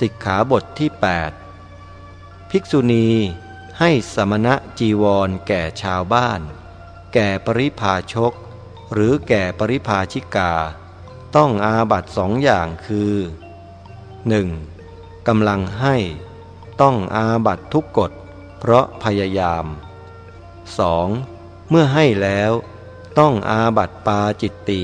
สิกขาบทที่ 8 ภิกษุณีให้สมณะจีวรแก่ชาวบ้าน แก่ปริพาชก หรือแก่ปริพาชิกา ต้องอาบัตสองอย่างคือ 1. กำลังให้ ต้องอาบัตทุกกฎ เพราะพยายาม 2. เมื่อให้แล้ว ต้องอาบัตปาจิตตี